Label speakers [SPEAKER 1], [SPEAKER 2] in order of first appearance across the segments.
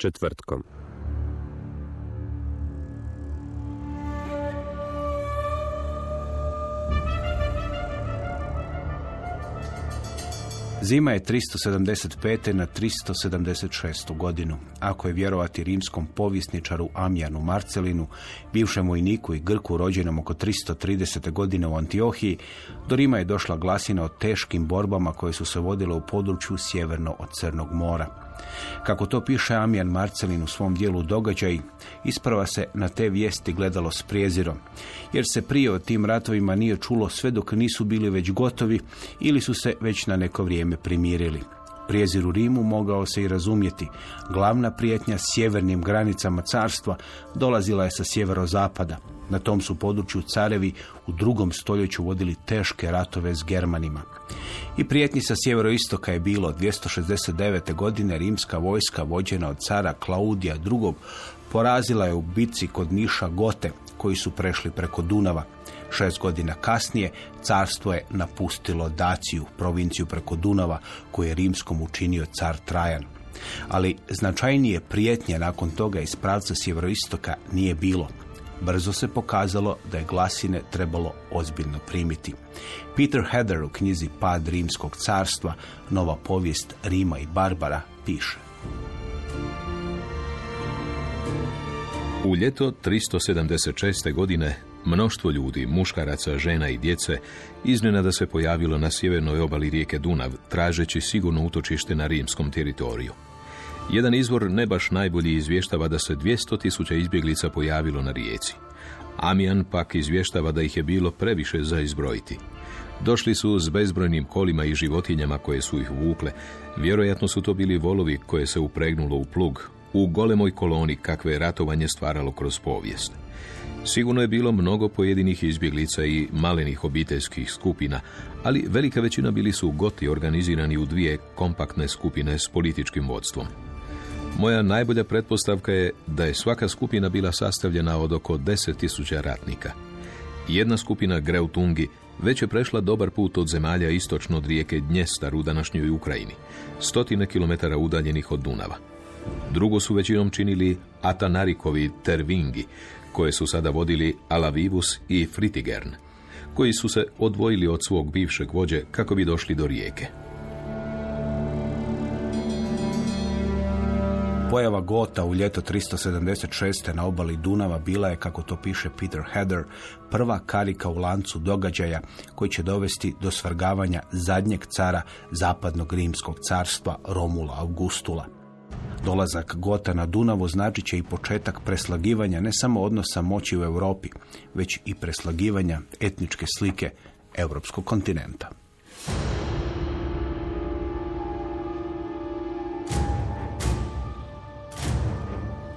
[SPEAKER 1] Četvrtkom.
[SPEAKER 2] Zima je 375. na 376. godinu. Ako je vjerovati rimskom povjesničaru Amijanu Marcelinu, bivšem vojniku i Grku rođenom oko 330. godine u Antiohiji, do Rima je došla glasina o teškim borbama koje su se vodile u području sjeverno od Crnog mora. Kako to piše Amijan Marcelin u svom dijelu događaj, isprava se na te vijesti gledalo s prijezirom, jer se prije o tim ratovima nije čulo sve dok nisu bili već gotovi ili su se već na neko vrijeme primirili. Prijezir u Rimu mogao se i razumjeti. Glavna prijetnja sjevernim granicama carstva dolazila je sa sjeverozapada. Na tom su području carevi u drugom stoljeću vodili teške ratove s Germanima. I prijetnji sa sjeveroistoka je bilo 269. godine rimska vojska vođena od cara Klaudija II. porazila je u bitci kod Niša Gote, koji su prešli preko Dunava. Šest godina kasnije carstvo je napustilo Daciju, provinciju preko Dunava, koju je rimskom učinio car Trajan. Ali značajnije prijetnje nakon toga iz pravca sjeveroistoka nije bilo. Brzo se pokazalo da je glasine trebalo ozbiljno primiti. Peter Heather u knjizi Pad rimskog carstva, nova povijest Rima i Barbara, piše.
[SPEAKER 3] U ljeto 376. godine mnoštvo ljudi, muškaraca, žena i djece iznenada se pojavilo na sjevernoj obali rijeke Dunav, tražeći sigurno utočište na rimskom teritoriju. Jedan izvor ne baš najbolji izvještava da se 200.000 izbjeglica pojavilo na rijeci. Amijan pak izvještava da ih je bilo previše za izbrojiti. Došli su s bezbrojnim kolima i životinjama koje su ih vukle. Vjerojatno su to bili volovi koje se upregnulo u plug, u golemoj koloni kakve je ratovanje stvaralo kroz povijest. Sigurno je bilo mnogo pojedinih izbjeglica i malenih obiteljskih skupina, ali velika većina bili su goti organizirani u dvije kompaktne skupine s političkim vodstvom. Moja najbolja pretpostavka je da je svaka skupina bila sastavljena od oko 10.000 ratnika. Jedna skupina Greutungi već je prešla dobar put od zemalja istočno od rijeke Dnjestar u današnjoj Ukrajini, stotine kilometara udaljenih od Dunava. Drugo su većinom činili Atanarikovi Tervingi, koje su sada vodili Alavivus i Fritigern, koji su se odvojili od svog bivšeg vođe kako bi došli do rijeke.
[SPEAKER 2] Pojava Gota u ljeto 376. na obali Dunava bila je, kako to piše Peter Heather, prva karika u lancu događaja koji će dovesti do svrgavanja zadnjeg cara zapadnog rimskog carstva Romula Augustula. Dolazak Gota na Dunavu znači će i početak preslagivanja ne samo odnosa moći u Europi, već i preslagivanja etničke slike europskog kontinenta.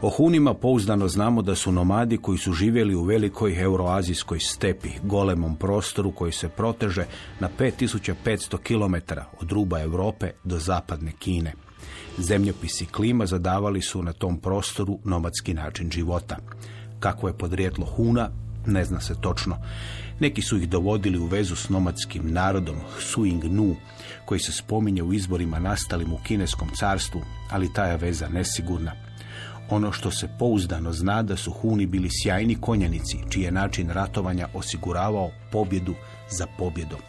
[SPEAKER 2] O Hunima pouzdano znamo da su nomadi koji su živjeli u velikoj euroazijskoj stepi, golemom prostoru koji se proteže na 5500 km od ruba Europe do zapadne Kine. Zemljopis i klima zadavali su na tom prostoru nomadski način života. Kako je podrijetlo Huna, ne zna se točno. Neki su ih dovodili u vezu s nomadskim narodom Suing Nu, koji se spominje u izborima nastalim u kineskom carstvu, ali ta je veza nesigurna. Ono što se pouzdano zna da su Huni bili sjajni konjanici, čiji je način ratovanja osiguravao pobjedu za pobjedom.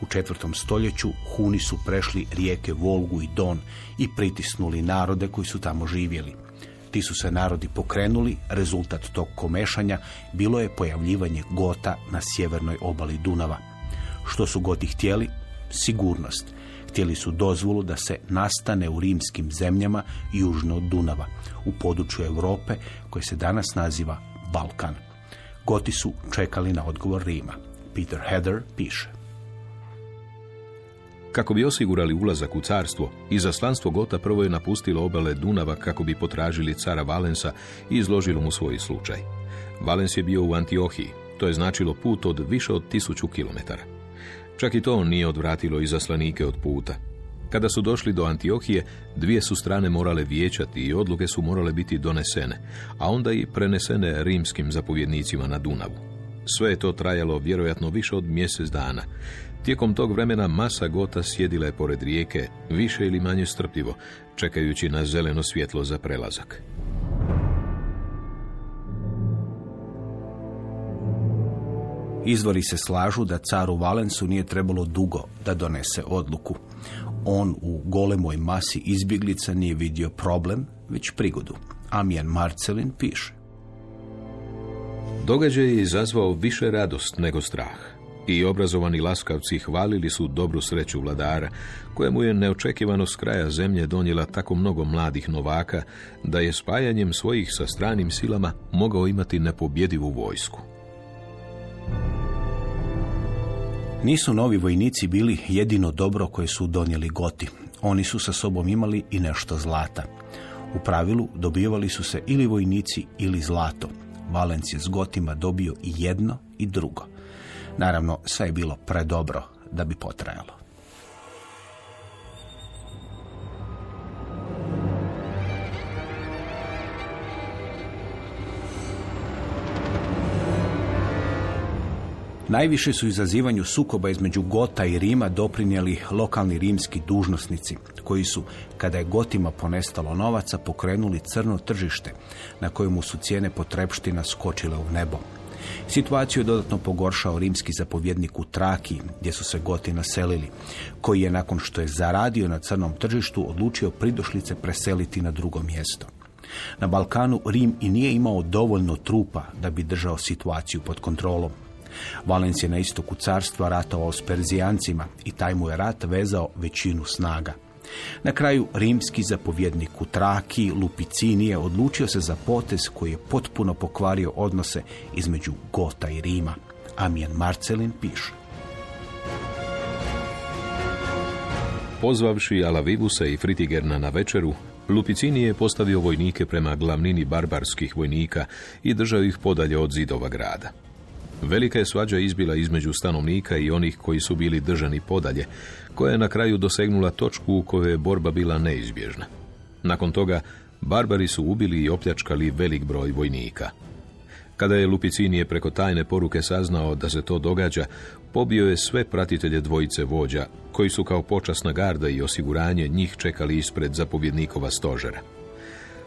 [SPEAKER 2] U četvrtom stoljeću Huni su prešli rijeke Volgu i Don i pritisnuli narode koji su tamo živjeli. Ti su se narodi pokrenuli, rezultat tog komešanja bilo je pojavljivanje Gota na sjevernoj obali Dunava. Što su Goti htjeli? Sigurnost. Htjeli su dozvolu da se nastane u rimskim zemljama južno od Dunava, u području Europe koje se danas naziva Balkan. Goti su čekali na odgovor Rima. Peter Heather piše.
[SPEAKER 3] Kako bi osigurali ulazak u carstvo, izaslanstvo Gota prvo je napustilo obale Dunava kako bi potražili cara Valensa i izložilo mu svoj slučaj. Valens je bio u Antiohiji, to je značilo put od više od tisuću kilometara. Čak i to nije odvratilo izaslanike od puta. Kada su došli do Antiohije, dvije su strane morale vijećati i odluke su morale biti donesene, a onda i prenesene rimskim zapovjednicima na Dunavu. Sve je to trajalo vjerojatno više od mjesec dana. Tijekom tog vremena masa gota sjedila je pored rijeke, više ili manje strpljivo, čekajući na zeleno svjetlo za prelazak.
[SPEAKER 2] Izvori se slažu da caru Valensu nije trebalo dugo da donese odluku. On u golemoj masi izbjeglica nije vidio problem, već prigodu. Amijan Marcelin piše.
[SPEAKER 3] Događaj je izazvao više radost nego strah. I obrazovani laskavci hvalili su dobru sreću vladara, kojemu je neočekivano s kraja zemlje donijela tako mnogo mladih novaka, da je spajanjem svojih sa stranim silama mogao imati nepobjedivu vojsku.
[SPEAKER 2] Nisu novi vojnici bili jedino dobro koje su donijeli goti. Oni su sa sobom imali i nešto zlata. U pravilu dobivali su se ili vojnici ili zlato. Valens je s gotima dobio i jedno i drugo. Naravno, sve je bilo predobro da bi potrajalo. Najviše su izazivanju sukoba između Gota i Rima doprinijeli lokalni rimski dužnosnici, koji su, kada je Gotima ponestalo novaca, pokrenuli crno tržište, na kojemu su cijene potrepština skočile u nebo. Situaciju je dodatno pogoršao rimski zapovjednik u Traki, gdje su se Goti naselili, koji je nakon što je zaradio na crnom tržištu odlučio pridošlice preseliti na drugo mjesto. Na Balkanu Rim i nije imao dovoljno trupa da bi držao situaciju pod kontrolom. Valens je na istoku carstva ratovao s Perzijancima i taj mu je rat vezao većinu snaga. Na kraju rimski zapovjednik u Traki, Lupicinije, odlučio se za potez koji je potpuno pokvario odnose između Gota i Rima. Amijan Marcelin piše.
[SPEAKER 3] Pozvavši Alavivusa i Fritigerna na večeru, Lupicini je postavio vojnike prema glavnini barbarskih vojnika i držao ih podalje od zidova grada. Velika je svađa izbila između stanovnika i onih koji su bili držani podalje, koja je na kraju dosegnula točku u kojoj je borba bila neizbježna. Nakon toga, barbari su ubili i opljačkali velik broj vojnika. Kada je Lupicinije preko tajne poruke saznao da se to događa, pobio je sve pratitelje dvojice vođa, koji su kao počasna garda i osiguranje njih čekali ispred zapovjednikova stožera.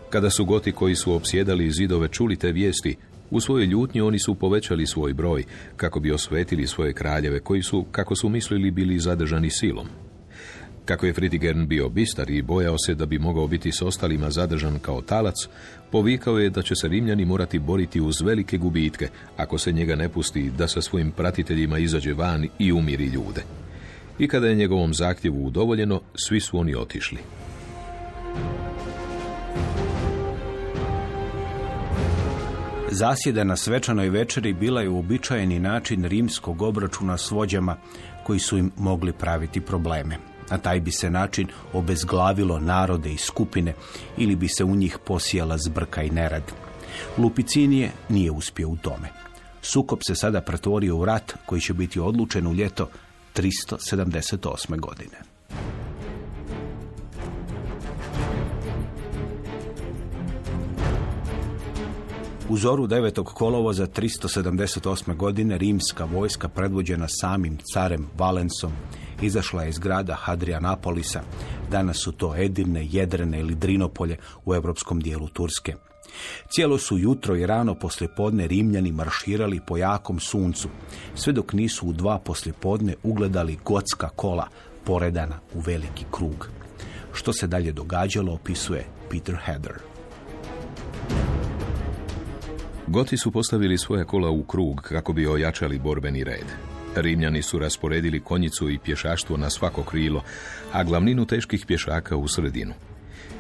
[SPEAKER 3] Kada su goti koji su opsjedali zidove čuli te vijesti, u svojoj ljutnji oni su povećali svoj broj kako bi osvetili svoje kraljeve koji su, kako su mislili, bili zadržani silom. Kako je Fritigern bio bistar i bojao se da bi mogao biti s ostalima zadržan kao talac, povikao je da će se Rimljani morati boriti uz velike gubitke ako se njega ne pusti da sa svojim pratiteljima izađe van i umiri ljude. I kada je njegovom zahtjevu udovoljeno, svi su oni otišli.
[SPEAKER 2] Zasjeda na svečanoj večeri bila je uobičajeni način rimskog obračuna s vođama koji su im mogli praviti probleme. Na taj bi se način obezglavilo narode i skupine ili bi se u njih posijala zbrka i nerad. Lupicinije nije uspio u tome. Sukop se sada pretvorio u rat koji će biti odlučen u ljeto 378. godine. U zoru 9. kolovoza 378. godine rimska vojska predvođena samim carem Valensom izašla je iz grada Hadrianapolisa. Danas su to Edirne, Jedrene ili Drinopolje u europskom dijelu Turske. Cijelo su jutro i rano poslijepodne Rimljani marširali po jakom suncu, sve dok nisu u dva poslijepodne ugledali gotska kola poredana u veliki krug. Što se dalje događalo opisuje Peter Heather.
[SPEAKER 3] Goti su postavili svoja kola u krug kako bi ojačali borbeni red. Rimljani su rasporedili konjicu i pješaštvo na svako krilo, a glavninu teških pješaka u sredinu.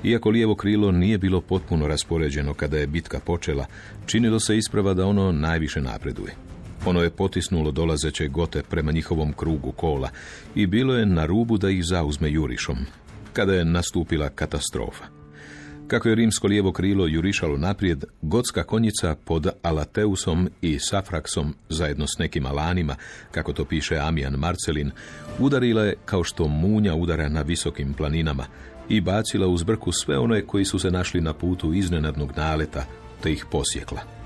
[SPEAKER 3] Iako lijevo krilo nije bilo potpuno raspoređeno kada je bitka počela, činilo se isprava da ono najviše napreduje. Ono je potisnulo dolazeće gote prema njihovom krugu kola i bilo je na rubu da ih zauzme jurišom, kada je nastupila katastrofa. Kako je rimsko lijevo krilo jurišalo naprijed, gotska konjica pod Alateusom i Safraksom, zajedno s nekim alanima, kako to piše Amijan Marcelin, udarila je kao što munja udara na visokim planinama i bacila uz brku sve one koji su se našli na putu iznenadnog naleta, te ih posjekla.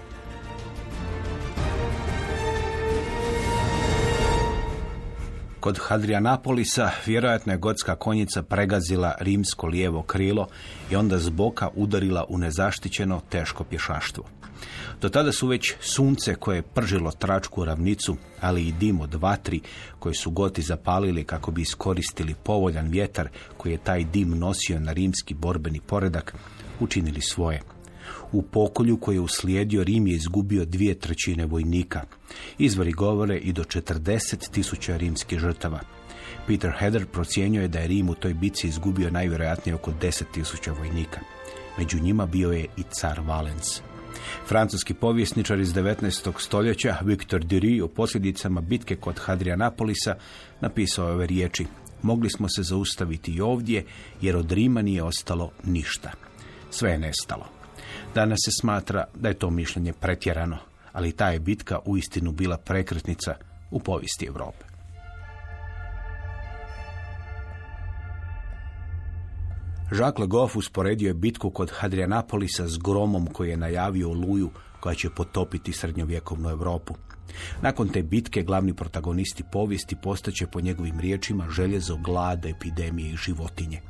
[SPEAKER 2] Kod Hadrianapolisa vjerojatno je gotska konjica pregazila rimsko lijevo krilo i onda s boka udarila u nezaštićeno teško pješaštvo. Do tada su već sunce koje je pržilo tračku ravnicu, ali i dim od vatri koje su goti zapalili kako bi iskoristili povoljan vjetar koji je taj dim nosio na rimski borbeni poredak, učinili svoje. U pokolju koji je uslijedio Rim je izgubio dvije trećine vojnika. Izvori govore i do 40 tisuća rimskih žrtava. Peter Heather procjenjuje da je Rim u toj bici izgubio najvjerojatnije oko 10 tisuća vojnika. Među njima bio je i car Valens. Francuski povjesničar iz 19. stoljeća Victor Dury o posljedicama bitke kod Hadrianapolisa napisao ove riječi. Mogli smo se zaustaviti i ovdje jer od Rima nije ostalo ništa. Sve je nestalo. Danas se smatra da je to mišljenje pretjerano, ali ta je bitka uistinu bila prekretnica u povijesti Europe. Jacques Le Goff usporedio je bitku kod Hadrianapolisa s gromom koji je najavio oluju koja će potopiti srednjovjekovnu Europu. Nakon te bitke glavni protagonisti povijesti postaće po njegovim riječima željezo, glada, epidemije i životinje.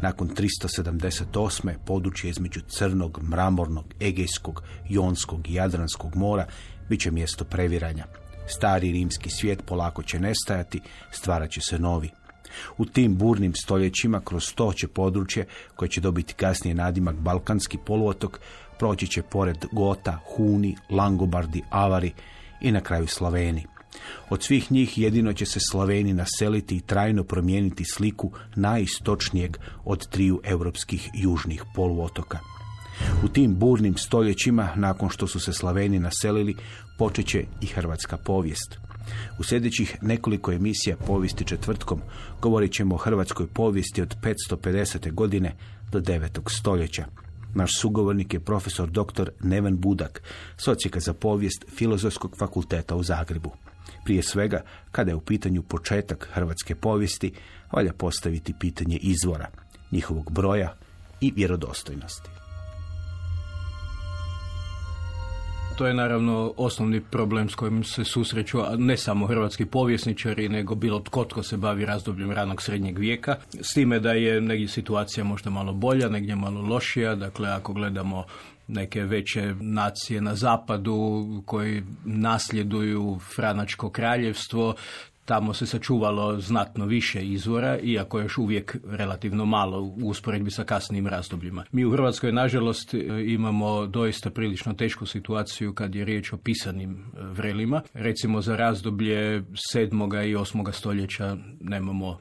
[SPEAKER 2] Nakon 378. područje između Crnog, Mramornog, Egejskog, Jonskog i Jadranskog mora bit će mjesto previranja. Stari rimski svijet polako će nestajati, stvarat će se novi. U tim burnim stoljećima kroz to će područje, koje će dobiti kasnije nadimak Balkanski poluotok, proći će pored Gota, Huni, Langobardi, Avari i na kraju Slaveni. Od svih njih jedino će se Slaveni naseliti i trajno promijeniti sliku najistočnijeg od triju europskih južnih poluotoka. U tim burnim stoljećima, nakon što su se Slaveni naselili, počet će i hrvatska povijest. U sljedećih nekoliko emisija povijesti četvrtkom govorit ćemo o hrvatskoj povijesti od 550. godine do 9. stoljeća. Naš sugovornik je profesor dr. Neven Budak, socijeka za povijest Filozofskog fakulteta u Zagrebu. Prije svega, kada je u pitanju početak hrvatske povijesti, valja postaviti pitanje izvora, njihovog broja i vjerodostojnosti.
[SPEAKER 4] To je naravno osnovni problem s kojim se susreću ne samo hrvatski povjesničari, nego bilo tko tko se bavi razdobljem ranog srednjeg vijeka. S time da je negdje situacija možda malo bolja, negdje malo lošija. Dakle, ako gledamo neke veće nacije na zapadu koji nasljeduju Franačko kraljevstvo, Tamo se sačuvalo znatno više izvora, iako još uvijek relativno malo u usporedbi sa kasnijim razdobljima. Mi u Hrvatskoj, nažalost, imamo doista prilično tešku situaciju kad je riječ o pisanim e, vrelima. Recimo za razdoblje 7. i 8. stoljeća nemamo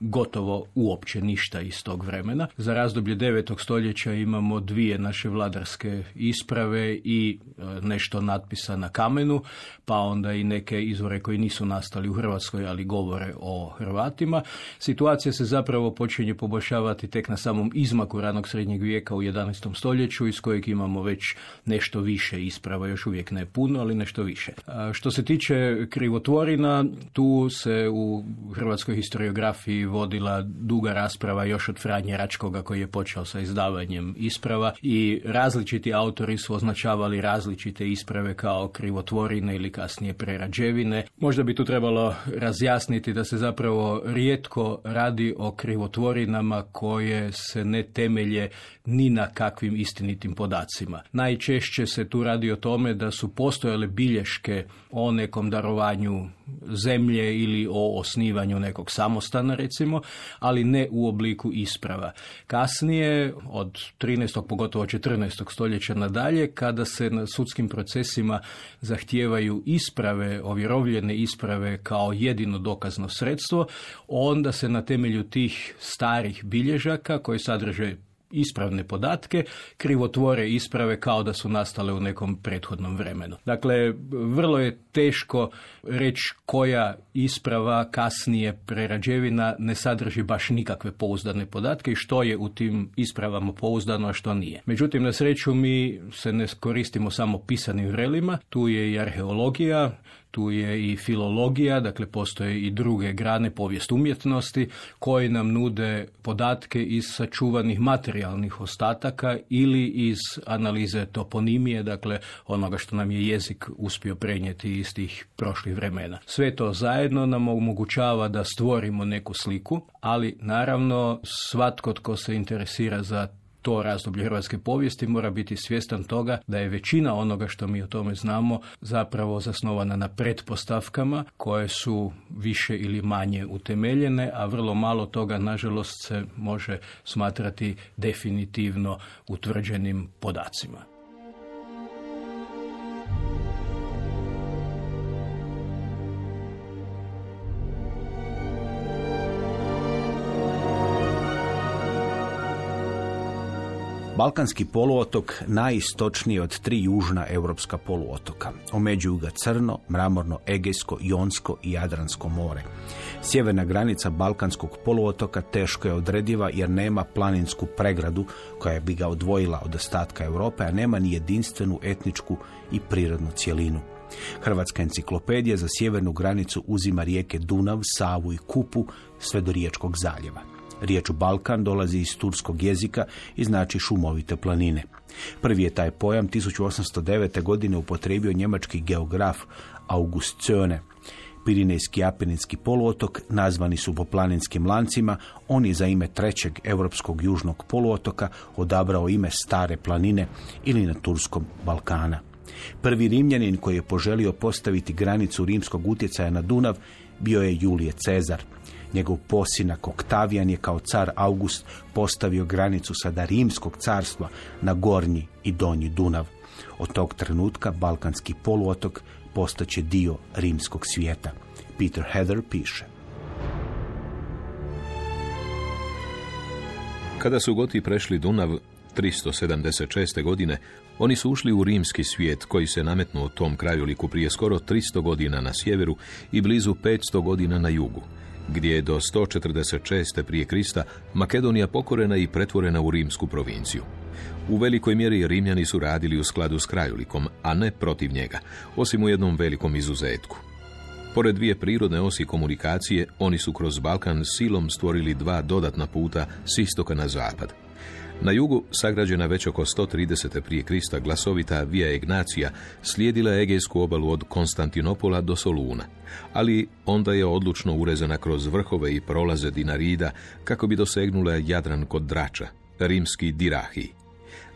[SPEAKER 4] gotovo uopće ništa iz tog vremena. Za razdoblje 9. stoljeća imamo dvije naše vladarske isprave i e, nešto natpisa na kamenu, pa onda i neke izvore koji nisu nastali u Hrvatskoj, ali govore o Hrvatima. Situacija se zapravo počinje poboljšavati tek na samom izmaku ranog srednjeg vijeka u 11. stoljeću, iz kojeg imamo već nešto više isprava, još uvijek ne puno, ali nešto više. što se tiče krivotvorina, tu se u hrvatskoj historiografiji vodila duga rasprava još od Franje Račkoga koji je počeo sa izdavanjem isprava i različiti autori su označavali različite isprave kao krivotvorine ili kasnije prerađevine. Možda bi tu trebalo razjasniti da se zapravo rijetko radi o krivotvorinama koje se ne temelje ni na kakvim istinitim podacima. Najčešće se tu radi o tome da su postojale bilješke o nekom darovanju zemlje ili o osnivanju nekog samostana recimo, ali ne u obliku isprava. Kasnije, od 13. pogotovo 14. stoljeća nadalje, kada se na sudskim procesima zahtijevaju isprave, ovjerovljene isprave kao jedino dokazno sredstvo, onda se na temelju tih starih bilježaka koji sadrže ispravne podatke, krivotvore isprave kao da su nastale u nekom prethodnom vremenu. Dakle, vrlo je teško reći koja isprava kasnije prerađevina ne sadrži baš nikakve pouzdane podatke i što je u tim ispravama pouzdano, a što nije. Međutim, na sreću mi se ne koristimo samo pisanim vrelima, tu je i arheologija, tu je i filologija, dakle postoje i druge grane povijest umjetnosti koje nam nude podatke iz sačuvanih materijalnih ostataka ili iz analize toponimije, dakle onoga što nam je jezik uspio prenijeti iz tih prošlih vremena. Sve to zajedno nam omogućava da stvorimo neku sliku, ali naravno svatko tko se interesira za to razdoblje hrvatske povijesti mora biti svjestan toga da je većina onoga što mi o tome znamo zapravo zasnovana na pretpostavkama koje su više ili manje utemeljene, a vrlo malo toga nažalost se može smatrati definitivno utvrđenim podacima.
[SPEAKER 2] Balkanski poluotok najistočniji od tri južna europska poluotoka. Omeđuju ga Crno, Mramorno, Egejsko, Jonsko i Jadransko more. Sjeverna granica Balkanskog poluotoka teško je odrediva jer nema planinsku pregradu koja bi ga odvojila od ostatka Europe, a nema ni jedinstvenu etničku i prirodnu cjelinu. Hrvatska enciklopedija za sjevernu granicu uzima rijeke Dunav, Savu i Kupu sve do Riječkog zaljeva. Riječ Balkan dolazi iz turskog jezika i znači šumovite planine. Prvi je taj pojam 1809. godine upotrijebio njemački geograf August Zöne. Pirinejski apeninski poluotok nazvani su po planinskim lancima, on je za ime trećeg europskog južnog poluotoka odabrao ime Stare planine ili na Turskom Balkana. Prvi Rimljanin koji je poželio postaviti granicu rimskog utjecaja na Dunav bio je Julije Cezar. Njegov posinak Oktavijan je kao car August postavio granicu sada rimskog carstva na gornji i donji Dunav. Od tog trenutka balkanski poluotok postaće dio rimskog svijeta. Peter Heather piše.
[SPEAKER 3] Kada su Goti prešli Dunav 376. godine, oni su ušli u rimski svijet koji se nametnuo tom krajoliku prije skoro 300 godina na sjeveru i blizu 500 godina na jugu gdje je do 146. prije Krista Makedonija pokorena i pretvorena u rimsku provinciju. U velikoj mjeri Rimljani su radili u skladu s krajolikom, a ne protiv njega, osim u jednom velikom izuzetku. Pored dvije prirodne osi komunikacije, oni su kroz Balkan silom stvorili dva dodatna puta s istoka na zapad – na jugu, sagrađena već oko 130. prije Krista glasovita Via Ignacija, slijedila Egejsku obalu od Konstantinopola do Soluna, ali onda je odlučno urezana kroz vrhove i prolaze Dinarida kako bi dosegnula Jadran kod Drača, rimski Dirahi.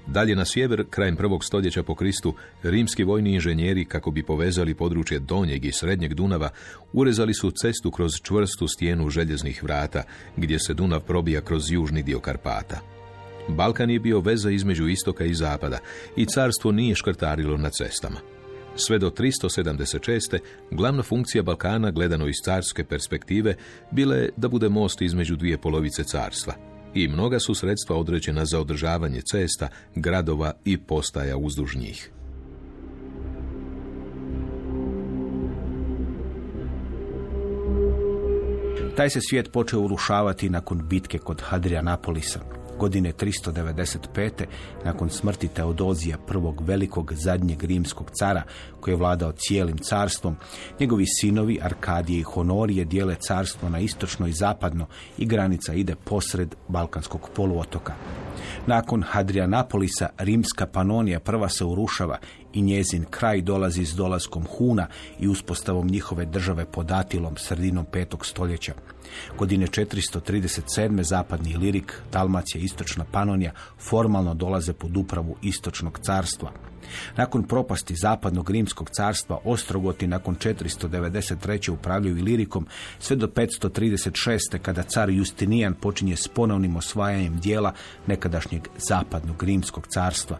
[SPEAKER 3] Dalje na sjever, krajem prvog stoljeća po Kristu, rimski vojni inženjeri, kako bi povezali područje Donjeg i Srednjeg Dunava, urezali su cestu kroz čvrstu stijenu željeznih vrata, gdje se Dunav probija kroz južni dio Karpata. Balkan je bio veza između istoka i zapada i carstvo nije škrtarilo na cestama. Sve do 376. glavna funkcija Balkana, gledano iz carske perspektive, bila je da bude most između dvije polovice carstva. I mnoga su sredstva određena za održavanje cesta, gradova i postaja uzduž njih.
[SPEAKER 2] Taj se svijet počeo urušavati nakon bitke kod Hadrianapolisa godine 395. nakon smrti Teodozija prvog velikog zadnjeg rimskog cara koji je vladao cijelim carstvom, njegovi sinovi Arkadije i Honorije dijele carstvo na istočno i zapadno i granica ide posred Balkanskog poluotoka. Nakon Hadrianapolisa rimska Panonija prva se urušava i njezin kraj dolazi s dolaskom Huna i uspostavom njihove države pod Atilom sredinom petog stoljeća. Godine 437. zapadni Lirik, Dalmacija i istočna Panonija formalno dolaze pod upravu istočnog carstva. Nakon propasti zapadnog rimskog carstva, Ostrogoti nakon 493. upravljaju Ilirikom sve do 536. kada car Justinijan počinje s ponovnim osvajanjem dijela nekadašnjeg zapadnog rimskog carstva.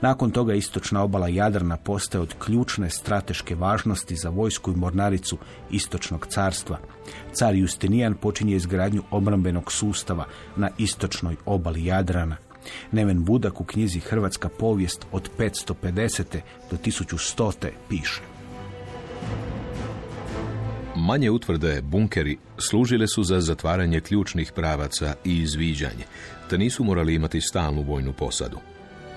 [SPEAKER 2] Nakon toga istočna obala Jadrana postaje od ključne strateške važnosti za vojsku i mornaricu istočnog carstva. Car Justinijan počinje izgradnju obrambenog sustava na istočnoj obali Jadrana. Neven Budak u knjizi Hrvatska povijest od 550. do 1100. piše.
[SPEAKER 3] Manje utvrde, bunkeri, služile su za zatvaranje ključnih pravaca i izviđanje, te nisu morali imati stalnu vojnu posadu.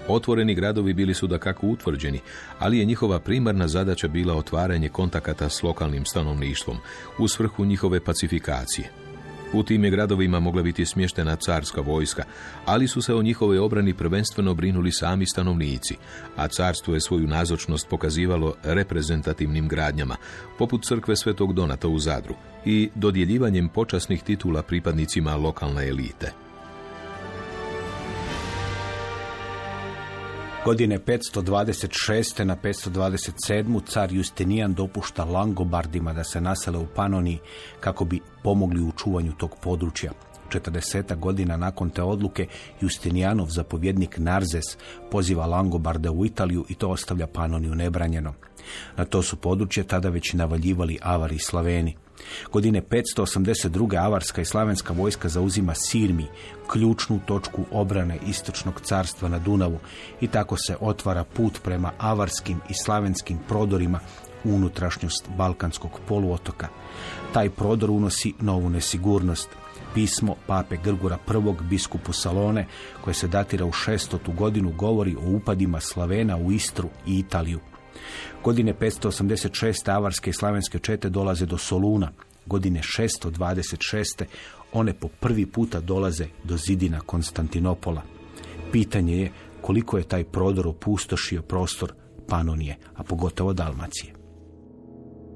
[SPEAKER 3] Otvoreni gradovi bili su da kako utvrđeni, ali je njihova primarna zadaća bila otvaranje kontakata s lokalnim stanovništvom u svrhu njihove pacifikacije. U tim je gradovima mogla biti smještena carska vojska, ali su se o njihovoj obrani prvenstveno brinuli sami stanovnici, a carstvo je svoju nazočnost pokazivalo reprezentativnim gradnjama, poput crkve Svetog Donata u Zadru i dodjeljivanjem počasnih titula pripadnicima lokalne elite.
[SPEAKER 2] Godine 526. na 527. car Justinijan dopušta Langobardima da se nasele u Panoniji kako bi pomogli u čuvanju tog područja. 40 godina nakon te odluke Justinijanov zapovjednik Narzes poziva Langobarde u Italiju i to ostavlja Panoniju nebranjeno. Na to su područje tada već navaljivali Avari i Slaveni. Godine 582. Avarska i slavenska vojska zauzima Sirmi, ključnu točku obrane istočnog carstva na Dunavu i tako se otvara put prema avarskim i slavenskim prodorima unutrašnjost Balkanskog poluotoka. Taj prodor unosi novu nesigurnost. Pismo pape Grgura I. biskupu Salone, koje se datira u šestotu godinu, govori o upadima Slavena u Istru i Italiju. Godine 586. avarske i slavenske čete dolaze do Soluna. Godine 626. one po prvi puta dolaze do zidina Konstantinopola. Pitanje je koliko je taj prodor opustošio prostor Panonije, a pogotovo Dalmacije.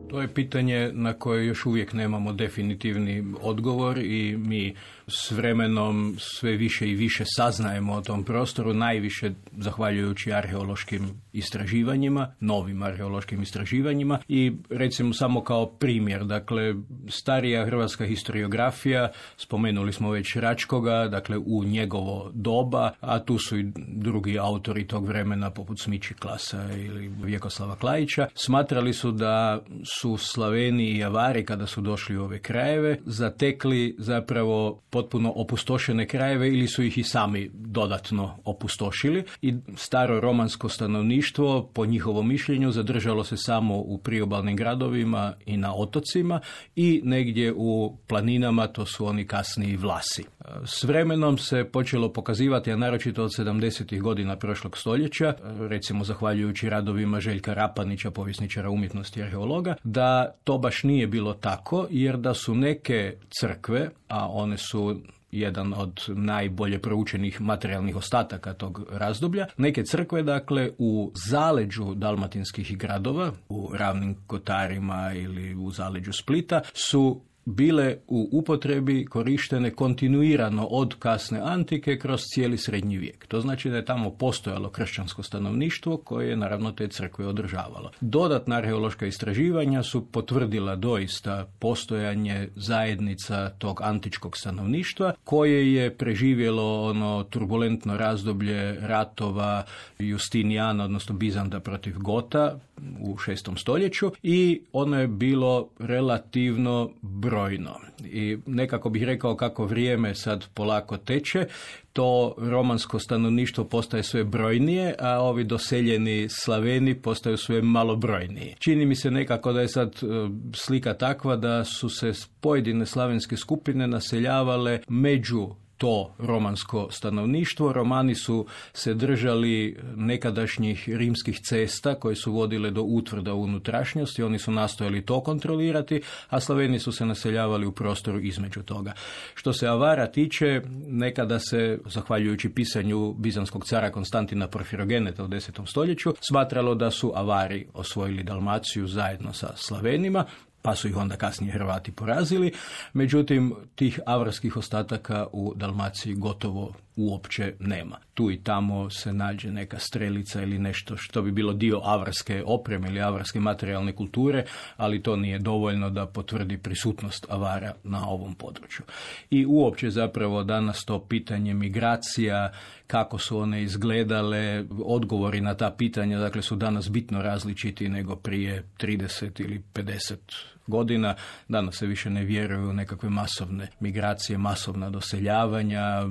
[SPEAKER 4] To je pitanje na koje još uvijek nemamo definitivni odgovor i mi s vremenom sve više i više saznajemo o tom prostoru, najviše zahvaljujući arheološkim istraživanjima, novim arheološkim istraživanjima. I recimo samo kao primjer, dakle starija hrvatska historiografija, spomenuli smo već Račkoga, dakle u njegovo doba, a tu su i drugi autori tog vremena poput Smići Klasa ili Vjekoslava Klajića, smatrali su da su Slaveni i Avari kada su došli u ove krajeve zatekli zapravo potpuno opustošene krajeve ili su ih i sami dodatno opustošili i staro romansko stanovništvo po njihovom mišljenju zadržalo se samo u priobalnim gradovima i na otocima i negdje u planinama to su oni kasniji vlasi. S vremenom se počelo pokazivati, a naročito od 70. godina prošlog stoljeća, recimo zahvaljujući radovima Željka Rapanića, povjesničara umjetnosti i arheologa, da to baš nije bilo tako, jer da su neke crkve, a one su jedan od najbolje proučenih materijalnih ostataka tog razdoblja. Neke crkve, dakle, u zaleđu dalmatinskih gradova, u ravnim kotarima ili u zaleđu Splita, su bile u upotrebi korištene kontinuirano od kasne antike kroz cijeli srednji vijek. To znači da je tamo postojalo kršćansko stanovništvo koje je naravno te crkve održavalo. Dodatna arheološka istraživanja su potvrdila doista postojanje zajednica tog antičkog stanovništva koje je preživjelo ono turbulentno razdoblje ratova Justinijana, odnosno Bizanta protiv Gota u šestom stoljeću i ono je bilo relativno brojno. I nekako bih rekao kako vrijeme sad polako teče, to romansko stanovništvo postaje sve brojnije, a ovi doseljeni Slaveni postaju sve malobrojniji. Čini mi se nekako da je sad e, slika takva da su se pojedine slavenske skupine naseljavale među to romansko stanovništvo. Romani su se držali nekadašnjih rimskih cesta koje su vodile do utvrda u unutrašnjosti, oni su nastojali to kontrolirati, a Slaveni su se naseljavali u prostoru između toga. Što se Avara tiče, nekada se, zahvaljujući pisanju bizanskog cara Konstantina Porfirogeneta u 10. stoljeću, smatralo da su Avari osvojili Dalmaciju zajedno sa Slavenima, pa su ih onda kasnije Hrvati porazili. Međutim, tih avarskih ostataka u Dalmaciji gotovo uopće nema. Tu i tamo se nađe neka strelica ili nešto što bi bilo dio avarske opreme ili avarske materijalne kulture, ali to nije dovoljno da potvrdi prisutnost avara na ovom području. I uopće zapravo danas to pitanje migracija, kako su one izgledale, odgovori na ta pitanja, dakle su danas bitno različiti nego prije 30 ili 50 godina. Danas se više ne vjeruju u nekakve masovne migracije, masovna doseljavanja,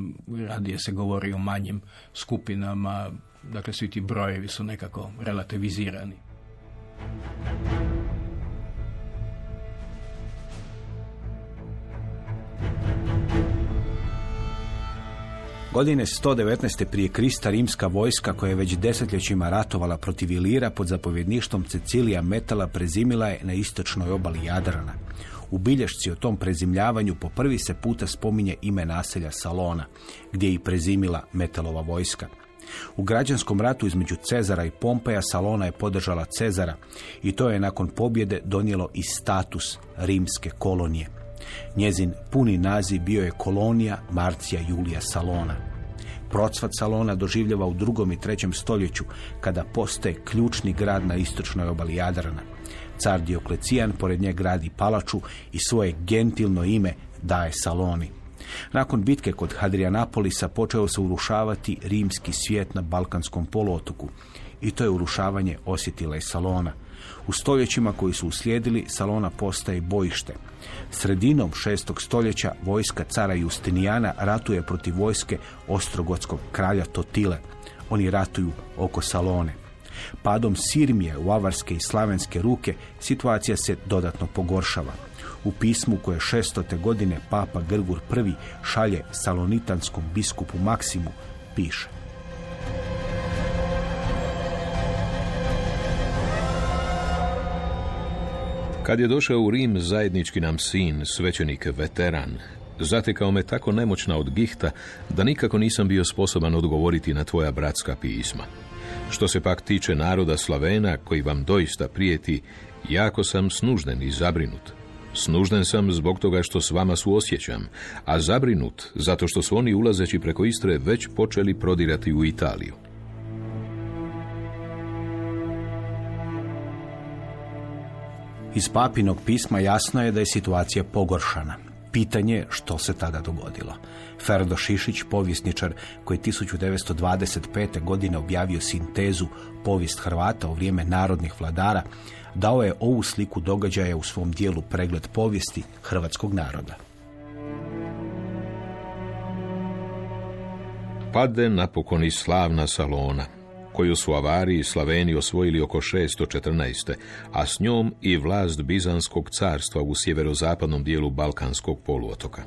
[SPEAKER 4] radije se govori o manjim skupinama, dakle svi ti brojevi su nekako relativizirani.
[SPEAKER 2] Godine 119. prije Krista rimska vojska koja je već desetljećima ratovala protiv Ilira pod zapovjedništvom Cecilija Metala prezimila je na istočnoj obali Jadrana. U bilješci o tom prezimljavanju po prvi se puta spominje ime naselja Salona, gdje je i prezimila Metalova vojska. U građanskom ratu između Cezara i Pompeja Salona je podržala Cezara i to je nakon pobjede donijelo i status rimske kolonije. Njezin puni naziv bio je kolonija Marcija Julija Salona. Procvat Salona doživljava u drugom i trećem stoljeću kada postaje ključni grad na istočnoj obali Jadrana. Car Dioklecijan pored nje gradi palaču i svoje gentilno ime daje Saloni. Nakon bitke kod Hadrianapolisa počeo se urušavati rimski svijet na Balkanskom poluotoku i to je urušavanje osjetila i Salona. U stoljećima koji su uslijedili Salona postaje bojište. Sredinom šestog stoljeća vojska cara Justinijana ratuje protiv vojske ostrogotskog kralja Totile. Oni ratuju oko Salone. Padom Sirmije u avarske i slavenske ruke situacija se dodatno pogoršava. U pismu koje šestote godine papa Grgur I šalje salonitanskom biskupu Maksimu piše
[SPEAKER 3] Kad je došao u Rim zajednički nam sin, svećenik veteran, zatekao me tako nemoćna od gihta da nikako nisam bio sposoban odgovoriti na tvoja bratska pisma. Što se pak tiče naroda Slavena koji vam doista prijeti, jako sam snužden i zabrinut. Snužden sam zbog toga što s vama suosjećam, a zabrinut zato što su oni ulazeći preko Istre već počeli prodirati u Italiju.
[SPEAKER 2] Iz papinog pisma jasno je da je situacija pogoršana. Pitanje je što se tada dogodilo. Ferdo Šišić, povjesničar koji je 1925. godine objavio sintezu povijest Hrvata u vrijeme narodnih vladara, dao je ovu sliku događaja u svom dijelu pregled povijesti hrvatskog naroda.
[SPEAKER 3] Pade napokon i slavna Salona, koju su avariji Slaveni osvojili oko 614. a s njom i vlast Bizanskog carstva u sjeverozapadnom dijelu Balkanskog poluotoka.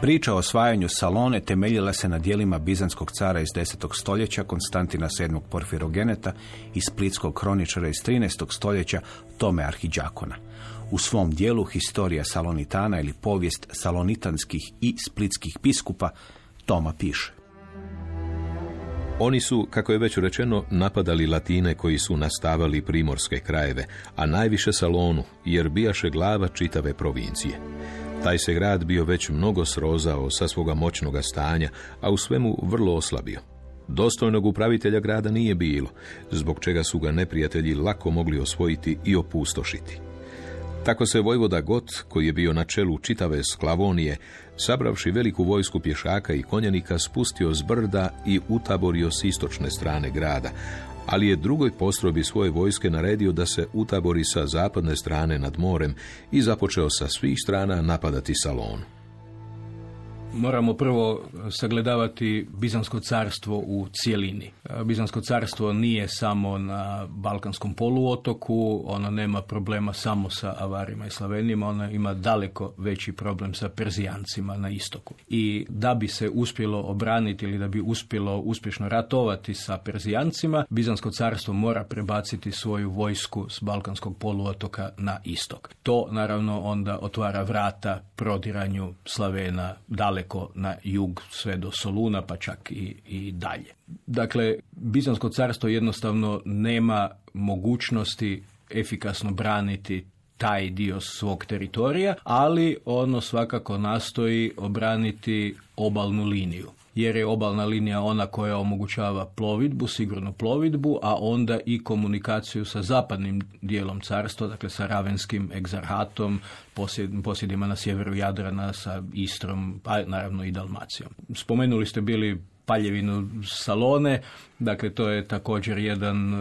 [SPEAKER 2] Priča o osvajanju Salone temeljila se na dijelima Bizanskog cara iz 10. stoljeća Konstantina VII. Porfirogeneta i splitskog kroničara iz 13. stoljeća Tome Arhiđakona. U svom dijelu Historija Salonitana ili povijest salonitanskih i splitskih biskupa Toma piše.
[SPEAKER 3] Oni su, kako je već rečeno, napadali Latine koji su nastavali primorske krajeve, a najviše Salonu, jer bijaše glava čitave provincije. Taj se grad bio već mnogo srozao sa svoga moćnoga stanja, a u svemu vrlo oslabio. Dostojnog upravitelja grada nije bilo, zbog čega su ga neprijatelji lako mogli osvojiti i opustošiti. Tako se Vojvoda Got, koji je bio na čelu čitave Sklavonije, sabravši veliku vojsku pješaka i konjanika, spustio s brda i utaborio s istočne strane grada, ali je drugoj postrobi svoje vojske naredio da se utabori sa zapadne strane nad morem i započeo sa svih strana napadati Salon.
[SPEAKER 4] Moramo prvo sagledavati Bizansko carstvo u cijelini. Bizansko carstvo nije samo na Balkanskom poluotoku, ono nema problema samo sa Avarima i Slavenima, ono ima daleko veći problem sa Perzijancima na istoku. I da bi se uspjelo obraniti ili da bi uspjelo uspješno ratovati sa Perzijancima, Bizansko carstvo mora prebaciti svoju vojsku s Balkanskog poluotoka na istok. To naravno onda otvara vrata prodiranju Slavena daleko daleko na jug sve do Soluna pa čak i, i dalje. Dakle, Bizansko carstvo jednostavno nema mogućnosti efikasno braniti taj dio svog teritorija, ali ono svakako nastoji obraniti obalnu liniju jer je obalna linija ona koja omogućava plovidbu, sigurnu plovidbu, a onda i komunikaciju sa zapadnim dijelom carstva, dakle sa Ravenskim egzarhatom, posjedima na sjeveru Jadrana, sa Istrom, pa naravno i Dalmacijom. Spomenuli ste bili paljevinu salone, dakle to je također jedan e,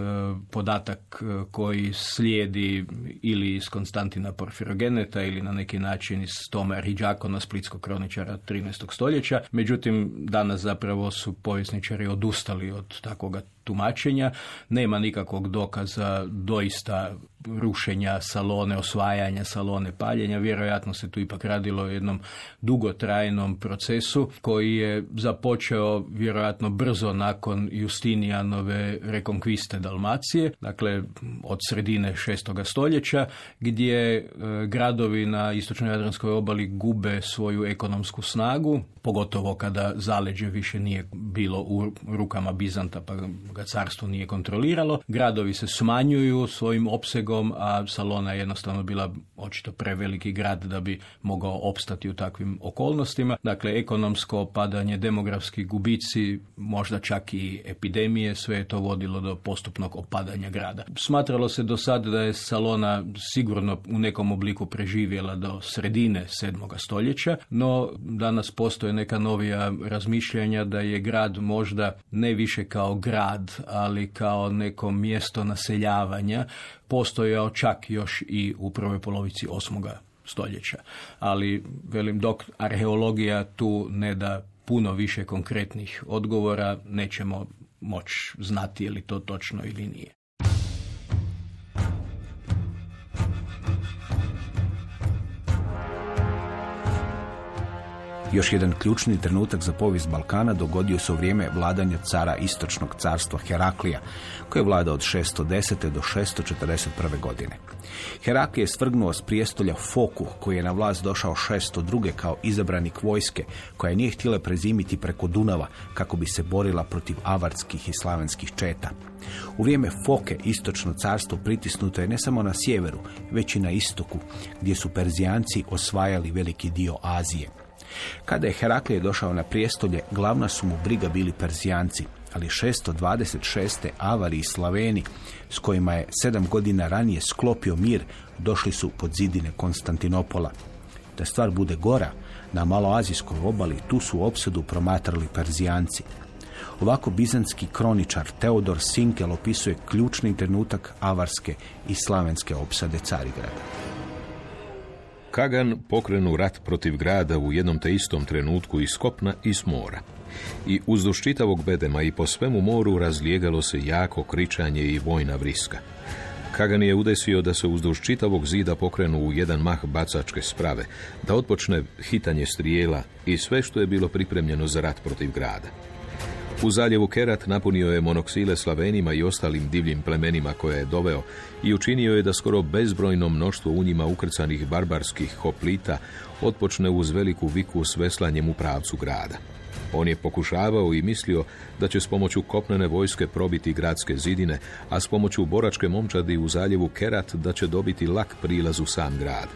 [SPEAKER 4] podatak e, koji slijedi ili iz Konstantina Porfirogeneta ili na neki način iz Toma Riđakona, splitskog kroničara 13. stoljeća. Međutim, danas zapravo su povjesničari odustali od takvoga tumačenja. Nema nikakvog dokaza doista rušenja salone, osvajanja salone, paljenja. Vjerojatno se tu ipak radilo o jednom dugotrajnom procesu koji je započeo vjerojatno brzo nakon Justinijanove rekonkviste Dalmacije, dakle od sredine šestoga stoljeća, gdje e, gradovi na istočnoj Jadranskoj obali gube svoju ekonomsku snagu, pogotovo kada zaleđe više nije bilo u rukama Bizanta pa ga carstvo nije kontroliralo. Gradovi se smanjuju svojim opsegom, a Salona je jednostavno bila očito preveliki grad da bi mogao opstati u takvim okolnostima. Dakle, ekonomsko opadanje, demografski gubici, možda čak i epidemije, sve je to vodilo do postupnog opadanja grada. Smatralo se do sada da je Salona sigurno u nekom obliku preživjela do sredine 7. stoljeća, no danas postoje neka novija razmišljanja da je grad možda ne više kao grad, ali kao neko mjesto naseljavanja postojao čak još i u prvoj polovici osmoga stoljeća. Ali, velim, dok arheologija tu ne da puno više konkretnih odgovora, nećemo moći znati je li to točno ili nije.
[SPEAKER 2] Još jedan ključni trenutak za povijest Balkana dogodio se u vrijeme vladanja cara Istočnog carstva Heraklija, koje je vlada od 610. do 641. godine. Heraklije je svrgnuo s prijestolja Foku, koji je na vlast došao 602. kao izabranik vojske, koja nije htjela prezimiti preko Dunava kako bi se borila protiv avarskih i slavenskih četa. U vrijeme Foke istočno carstvo pritisnuto je ne samo na sjeveru, već i na istoku, gdje su Perzijanci osvajali veliki dio Azije. Kada je Heraklije došao na prijestolje, glavna su mu briga bili Perzijanci, ali 626. Avari i Slaveni, s kojima je sedam godina ranije sklopio mir, došli su pod zidine Konstantinopola. Da stvar bude gora, na maloazijskoj obali tu su opsadu promatrali Perzijanci. Ovako bizanski kroničar Teodor Sinkel opisuje ključni trenutak avarske i slavenske opsade Carigrada.
[SPEAKER 3] Kagan pokrenu rat protiv grada u jednom te istom trenutku iz kopna i s mora. I uzduž čitavog bedema i po svemu moru razlijegalo se jako kričanje i vojna vriska. Kagan je udesio da se uzduž čitavog zida pokrenu u jedan mah bacačke sprave, da otpočne hitanje strijela i sve što je bilo pripremljeno za rat protiv grada. U zaljevu Kerat napunio je monoksile Slavenima i ostalim divljim plemenima koje je doveo i učinio je da skoro bezbrojno mnoštvo u njima ukrcanih barbarskih hoplita otpočne uz veliku viku s veslanjem u pravcu grada. On je pokušavao i mislio da će s pomoću kopnene vojske probiti gradske zidine, a s pomoću boračke momčadi u zaljevu Kerat da će dobiti lak prilaz u sam grad.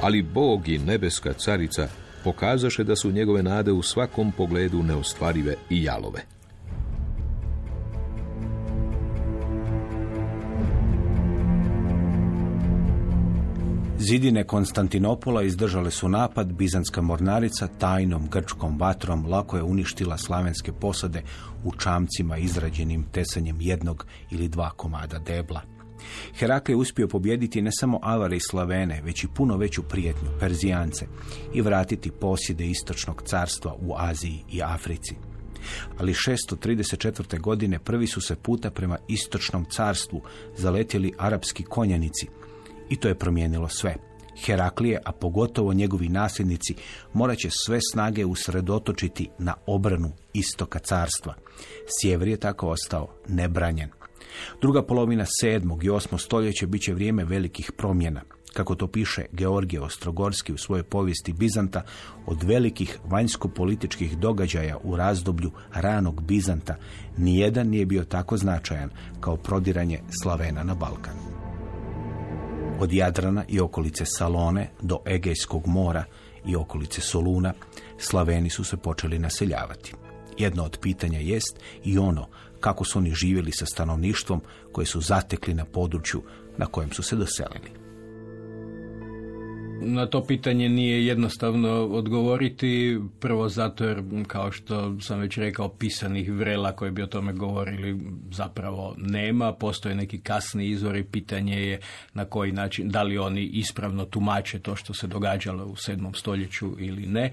[SPEAKER 3] Ali Bog i nebeska carica pokazaše da su njegove nade u svakom pogledu neostvarive i jalove.
[SPEAKER 2] Zidine Konstantinopola izdržale su napad, bizanska mornarica tajnom grčkom vatrom lako je uništila slavenske posade u čamcima izrađenim tesanjem jednog ili dva komada debla. Herakle je uspio pobijediti ne samo Avare i Slavene, već i puno veću prijetnju, Perzijance, i vratiti posjede istočnog carstva u Aziji i Africi. Ali 634. godine prvi su se puta prema istočnom carstvu zaletjeli arapski konjanici i to je promijenilo sve. Heraklije, a pogotovo njegovi nasljednici, morat će sve snage usredotočiti na obranu istoka carstva. Sjever je tako ostao nebranjen. Druga polovina sedmog i osmog stoljeća bit će vrijeme velikih promjena. Kako to piše Georgije Ostrogorski u svojoj povijesti Bizanta, od velikih vanjsko-političkih događaja u razdoblju ranog Bizanta, nijedan nije bio tako značajan kao prodiranje Slavena na Balkan. Od Jadrana i okolice Salone do Egejskog mora i okolice Soluna, Slaveni su se počeli naseljavati. Jedno od pitanja jest i ono kako su oni živjeli sa stanovništvom koje su zatekli na području na kojem su se doselili.
[SPEAKER 4] Na to pitanje nije jednostavno odgovoriti, prvo zato jer, kao što sam već rekao, pisanih vrela koji bi o tome govorili zapravo nema. Postoje neki kasni izvori, pitanje je na koji način, da li oni ispravno tumače to što se događalo u sedmom stoljeću ili ne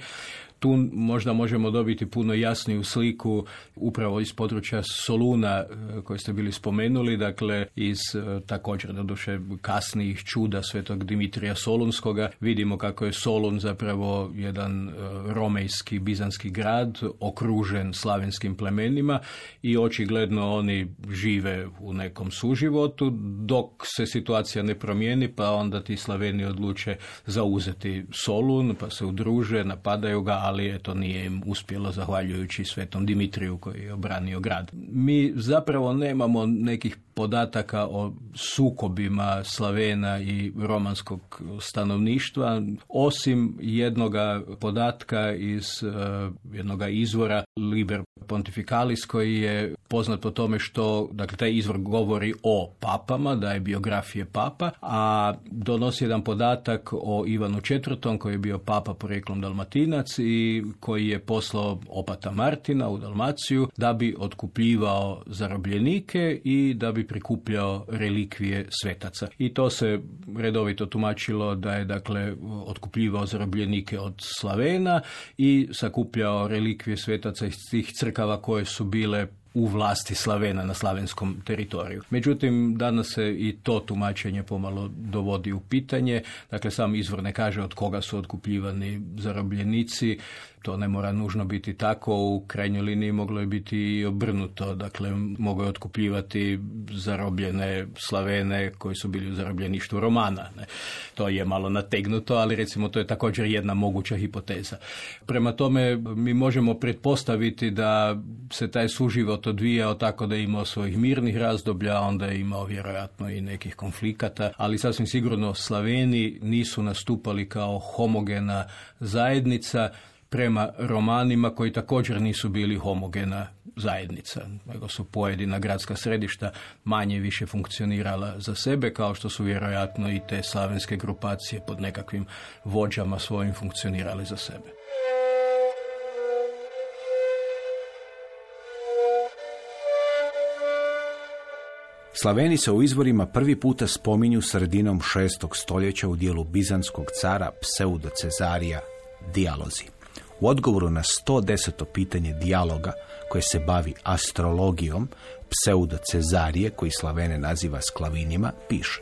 [SPEAKER 4] tu možda možemo dobiti puno jasniju sliku upravo iz područja Soluna e, koje ste bili spomenuli, dakle iz e, također doduše kasnijih čuda svetog Dimitrija Solunskoga. Vidimo kako je Solun zapravo jedan e, romejski, bizanski grad okružen slavenskim plemenima i očigledno oni žive u nekom suživotu dok se situacija ne promijeni pa onda ti Slaveni odluče zauzeti Solun pa se udruže, napadaju ga, ali to nije im uspjelo zahvaljujući svetom Dimitriju koji je obranio grad. Mi zapravo nemamo nekih podataka o sukobima Slavena i romanskog stanovništva, osim jednoga podatka iz uh, jednoga izvora Liber Pontificalis koji je poznat po tome što, dakle, taj izvor govori o papama, da je biografije papa, a donosi jedan podatak o Ivanu IV. koji je bio papa porijeklom Dalmatinac i koji je poslao opata Martina u Dalmaciju da bi otkupljivao zarobljenike i da bi prikupljao relikvije svetaca. I to se redovito tumačilo da je dakle otkupljivao zarobljenike od Slavena i sakupljao relikvije svetaca iz tih crkava koje su bile u vlasti Slavena na slavenskom teritoriju. Međutim, danas se i to tumačenje pomalo dovodi u pitanje. Dakle, sam izvor ne kaže od koga su otkupljivani zarobljenici, to ne mora nužno biti tako, u krajnjoj liniji moglo je biti i obrnuto, dakle mogu je otkupljivati zarobljene slavene koji su bili u zarobljeništvu Romana. Ne. To je malo nategnuto, ali recimo to je također jedna moguća hipoteza. Prema tome mi možemo pretpostaviti da se taj suživot odvijao tako da je imao svojih mirnih razdoblja, onda je imao vjerojatno i nekih konflikata, ali sasvim sigurno Slaveni nisu nastupali kao homogena zajednica, prema romanima koji također nisu bili homogena zajednica, nego su pojedina gradska središta manje više funkcionirala za sebe, kao što su vjerojatno i te slavenske grupacije pod nekakvim vođama svojim funkcionirali za sebe.
[SPEAKER 2] Slaveni se u izvorima prvi puta spominju sredinom šestog stoljeća u dijelu bizanskog cara Pseudo Cezarija Dijalozi. U odgovoru na 110. pitanje dijaloga koje se bavi astrologijom, pseudo Cezarije, koji Slavene naziva sklavinima, piše.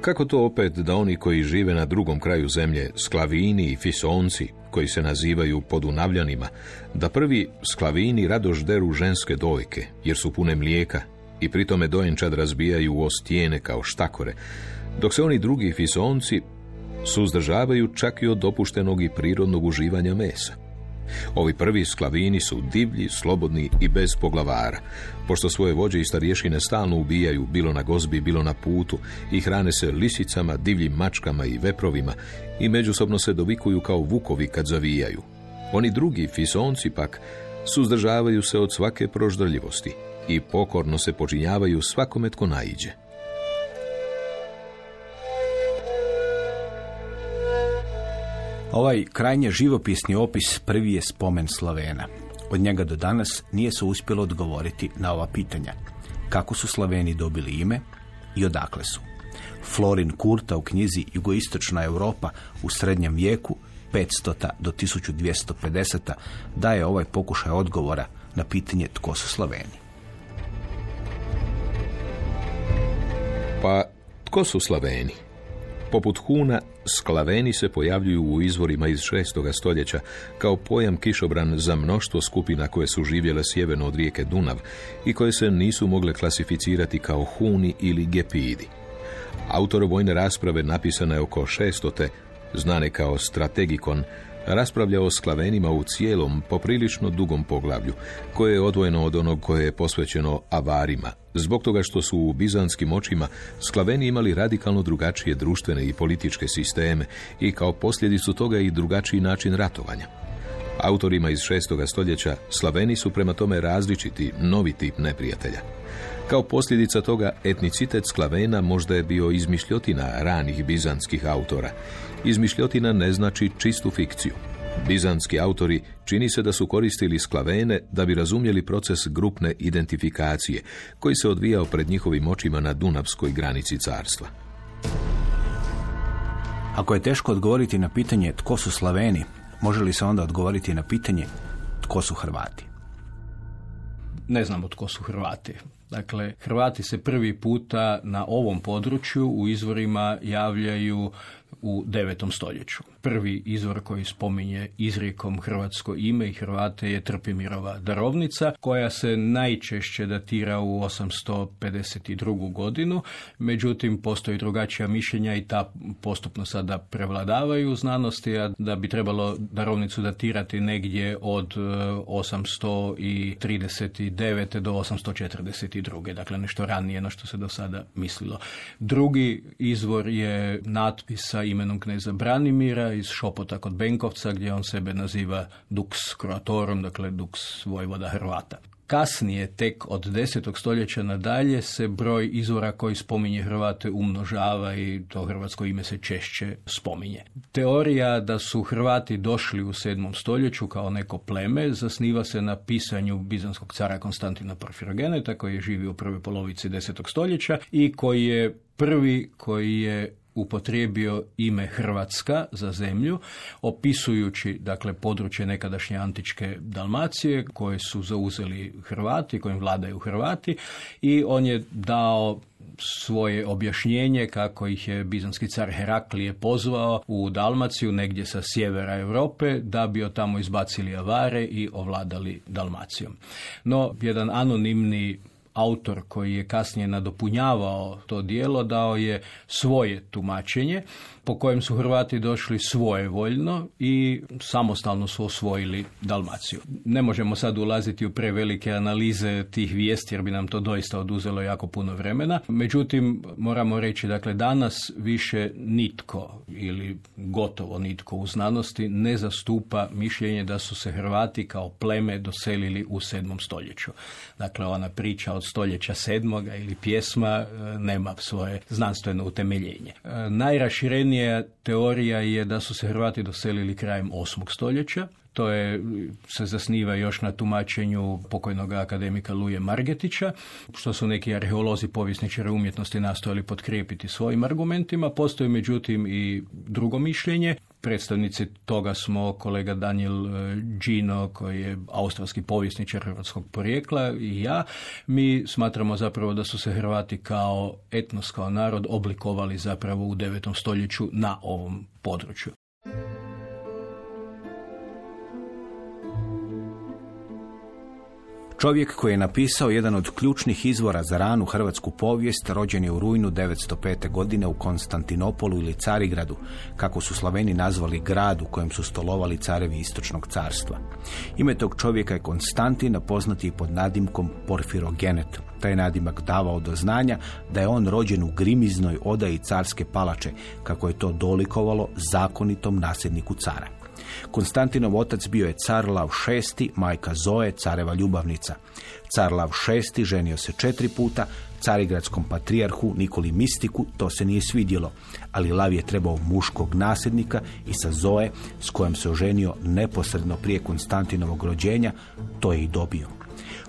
[SPEAKER 3] Kako to opet da oni koji žive na drugom kraju zemlje, sklavini i fisonci, koji se nazivaju podunavljanima, da prvi sklavini rado žderu ženske dojke, jer su pune mlijeka, i pritome dojenčad razbijaju o stijene kao štakore, dok se oni drugi fisonci suzdržavaju čak i od dopuštenog i prirodnog uživanja mesa. Ovi prvi sklavini su divlji, slobodni i bez poglavara, pošto svoje vođe i starješine stalno ubijaju, bilo na gozbi, bilo na putu, i hrane se lisicama, divljim mačkama i veprovima i međusobno se dovikuju kao vukovi kad zavijaju. Oni drugi fisonci pak suzdržavaju se od svake proždrljivosti i pokorno se počinjavaju svakome tko naiđe.
[SPEAKER 2] Ovaj krajnje živopisni opis prvi je spomen Slavena. Od njega do danas nije se uspjelo odgovoriti na ova pitanja. Kako su Slaveni dobili ime i odakle su? Florin Kurta u knjizi Jugoistočna Europa u srednjem vijeku 500. do 1250. daje ovaj pokušaj odgovora na pitanje tko su Slaveni.
[SPEAKER 3] Pa, tko su Slaveni? Poput Huna, sklaveni se pojavljuju u izvorima iz šestoga stoljeća kao pojam kišobran za mnoštvo skupina koje su živjele sjeverno od rijeke Dunav i koje se nisu mogle klasificirati kao Huni ili Gepidi. Autor vojne rasprave napisana je oko šestote, znane kao strategikon, raspravlja o Sklavenima u cijelom, poprilično dugom poglavlju, koje je odvojeno od onog koje je posvećeno avarima, zbog toga što su u bizanskim očima Sklaveni imali radikalno drugačije društvene i političke sisteme i kao posljedicu toga i drugačiji način ratovanja. Autorima iz šestoga stoljeća Slaveni su prema tome različiti, novi tip neprijatelja. Kao posljedica toga etnicitet Sklavena možda je bio izmišljotina ranih bizanskih autora. Izmišljotina ne znači čistu fikciju. Bizanski autori čini se da su koristili sklavene da bi razumjeli proces grupne identifikacije koji se odvijao pred njihovim očima na Dunavskoj granici carstva.
[SPEAKER 2] Ako je teško odgovoriti na pitanje tko su Slaveni, može li se onda odgovoriti na pitanje tko su Hrvati?
[SPEAKER 4] Ne znamo tko su Hrvati. Dakle, Hrvati se prvi puta na ovom području u izvorima javljaju u 9. stoljeću. Prvi izvor koji spominje izrijekom hrvatsko ime i Hrvate je Trpimirova darovnica, koja se najčešće datira u 852. godinu, međutim postoji drugačija mišljenja i ta postupno sada prevladavaju znanosti, a da bi trebalo darovnicu datirati negdje od 839. do 842. Dakle, nešto ranije no što se do sada mislilo. Drugi izvor je natpisa imenom kneza Branimira iz Šopota kod Benkovca gdje on sebe naziva Dux Croatorum, dakle Dux Vojvoda Hrvata. Kasnije, tek od 10. stoljeća nadalje, se broj izvora koji spominje Hrvate umnožava i to hrvatsko ime se češće spominje. Teorija da su Hrvati došli u 7. stoljeću kao neko pleme zasniva se na pisanju bizanskog cara Konstantina Porfirogeneta koji je živio u prvoj polovici 10. stoljeća i koji je prvi koji je upotrijebio ime Hrvatska za zemlju, opisujući dakle područje nekadašnje antičke Dalmacije koje su zauzeli Hrvati, kojim vladaju Hrvati i on je dao svoje objašnjenje kako ih je bizanski car Heraklije pozvao u Dalmaciju, negdje sa sjevera Europe, da bi od tamo izbacili avare i ovladali Dalmacijom. No, jedan anonimni autor koji je kasnije nadopunjavao to dijelo dao je svoje tumačenje po kojem su Hrvati došli svojevoljno i samostalno su osvojili Dalmaciju. Ne možemo sad ulaziti u prevelike analize tih vijesti jer bi nam to doista oduzelo jako puno vremena. Međutim, moramo reći, dakle, danas više nitko ili gotovo nitko u znanosti ne zastupa mišljenje da su se Hrvati kao pleme doselili u sedmom stoljeću. Dakle, ona priča od stoljeća sedmoga ili pjesma e, nema svoje znanstveno utemeljenje. E, najraširenije teorija je da su se Hrvati doselili krajem 8. stoljeća. To je, se zasniva još na tumačenju pokojnog akademika Luje Margetića, što su neki arheolozi povjesničara umjetnosti nastojali potkrijepiti svojim argumentima. Postoji međutim i drugo mišljenje. Predstavnici toga smo kolega Daniel e, Gino, koji je australski povjesničar hrvatskog porijekla i ja. Mi smatramo zapravo da su se Hrvati kao etnos, kao narod oblikovali zapravo u 9. stoljeću na ovom području.
[SPEAKER 2] Čovjek koji je napisao jedan od ključnih izvora za ranu hrvatsku povijest rođen je u rujnu 905. godine u Konstantinopolu ili Carigradu, kako su Slaveni nazvali grad u kojem su stolovali carevi istočnog carstva. Ime tog čovjeka je Konstantin, poznati pod nadimkom Porfirogenet. Taj nadimak davao do znanja da je on rođen u grimiznoj odaji carske palače, kako je to dolikovalo zakonitom nasljedniku cara. Konstantinov otac bio je car Lav VI, majka Zoe, careva ljubavnica. Car Lav VI ženio se četiri puta, carigradskom patrijarhu Nikoli Mistiku to se nije svidjelo, ali Lav je trebao muškog nasljednika i sa Zoe, s kojom se oženio neposredno prije Konstantinovog rođenja, to je i dobio.